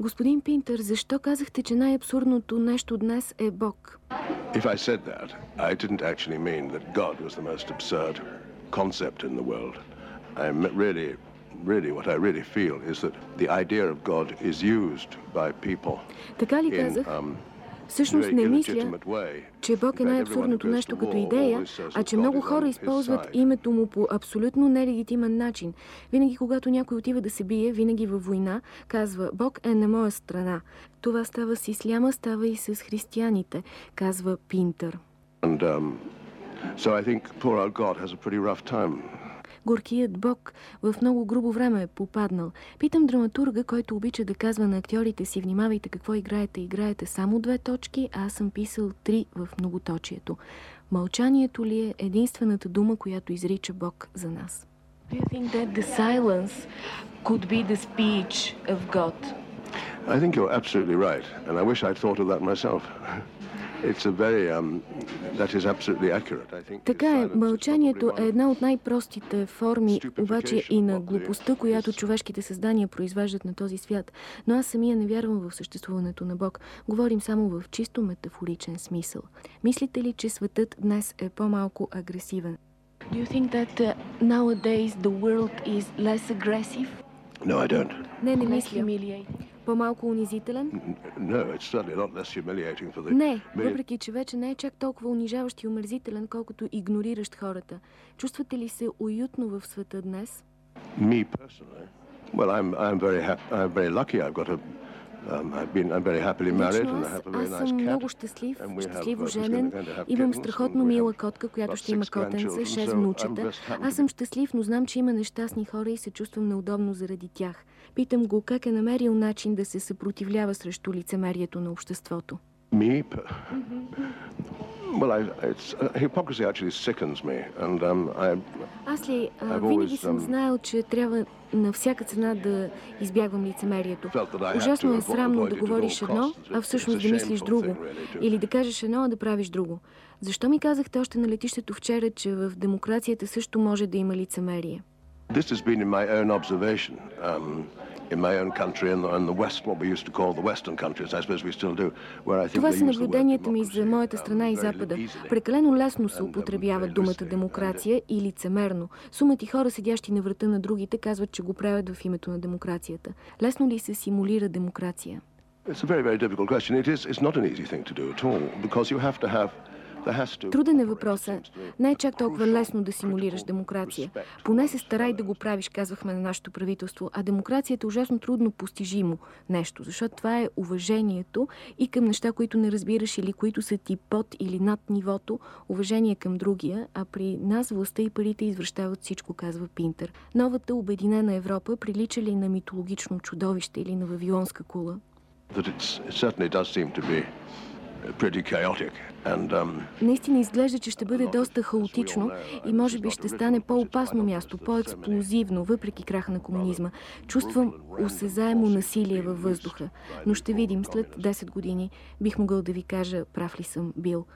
Господин Пинтер, защо казахте, че най-абсурдното нещо днес е Бог? If I said that, I didn't actually mean that God was the most absurd concept in the world. I really, really, what I really feel is that the idea of God is used by people Така ли in казах? um, Всъщност не мисля, че Бог е най-абсурдното нещо като идея, а че много хора използват името му по абсолютно нелегитимен начин. Винаги, когато някой отива да се бие, винаги във война, казва Бог е на моя страна. Това става с исляма, става и с християните, казва Пинтър. And um, so I think poor old God has a pretty rough time. Горкият Бог в много грубо време е попаднал. Питам драматурга, който обича да казва на актьорите си, внимавайте какво играете, играете само две точки, а аз съм писал три в многоточието. Мълчанието ли е единствената дума, която изрича Бог за нас? Do you think that the silence could be the speech of God? I think you're absolutely right, and I wish I'd thought of that myself. It's a very, um, that is absolutely accurate. I think Така е, мълчанието е една от най-простите форми, обаче и на глупостта, която човешките създания произвеждат на този свят. Но аз самия не вярвам в съществуването на Бог. Говорим само в чисто метафоричен смисъл. Мислите ли, че светът днес е по-малко агресивен? Do you think that uh, nowadays the world is less aggressive? No, I don't. Не, не мисля. По-малко унизителен? Не, въпреки че вече не е чак толкова унижаващ и омерзителен, колкото игнориращ хората. Чувствате ли се уютно в света днес? Me personally, well, I'm I'm very happy. I'm very lucky. I've got a, um, Лично аз, съм много щастлив, щастливо uh, женен. Имам страхотно мила котка, която ще има котенца, grandchildren, 6 so I'm внучета. Аз съм щастлив, но знам, че има нещастни хора и се чувствам неудобно заради тях. Питам го как е намерил начин да се съпротивлява срещу лицемерието на обществото. Me? Well, I, it's, uh, hypocrisy actually sickens me, and um, I, Аз ли а, винаги съм um, знаел, че трябва на всяка цена да избягвам лицемерието. Ужасно е срамно да говориш едно, а всъщност да мислиш друго. Или да кажеш едно, а да правиш друго. Защо ми казахте още на летището вчера, че в демокрацията също може да има лицемерие? This has been in my own observation, um, Това са наблюденията ми за моята um, страна и Запада. Прекалено лесно се um, употребява думата демокрация и лицемерно. Сумати хора, седящи на врата на другите, казват, че го правят в името на демокрацията. Лесно ли се симулира демокрация? It's a very, very difficult question. It is, it's not an easy thing to do at all, because you have to have, there has to... Труден е въпросът. Не е чак толкова лесно да симулираш демокрация. Поне се старай да го правиш, казвахме на нашето правителство. А демокрацията е ужасно трудно постижимо нещо, защото това е уважението и към неща, които не разбираш или които са ти под или над нивото, уважение към другия, а при нас властта и парите извръщават всичко, казва Пинтер. Новата обединена Европа прилича ли на митологично чудовище или на вавилонска кула? Um, Наистина изглежда, че ще бъде доста хаотично и може би ще стане по-опасно място, по-експлозивно, въпреки краха на комунизма. Чувствам осезаемо насилие във въздуха. Но ще видим след 10 години. Бих могъл да ви кажа, прав ли съм бил.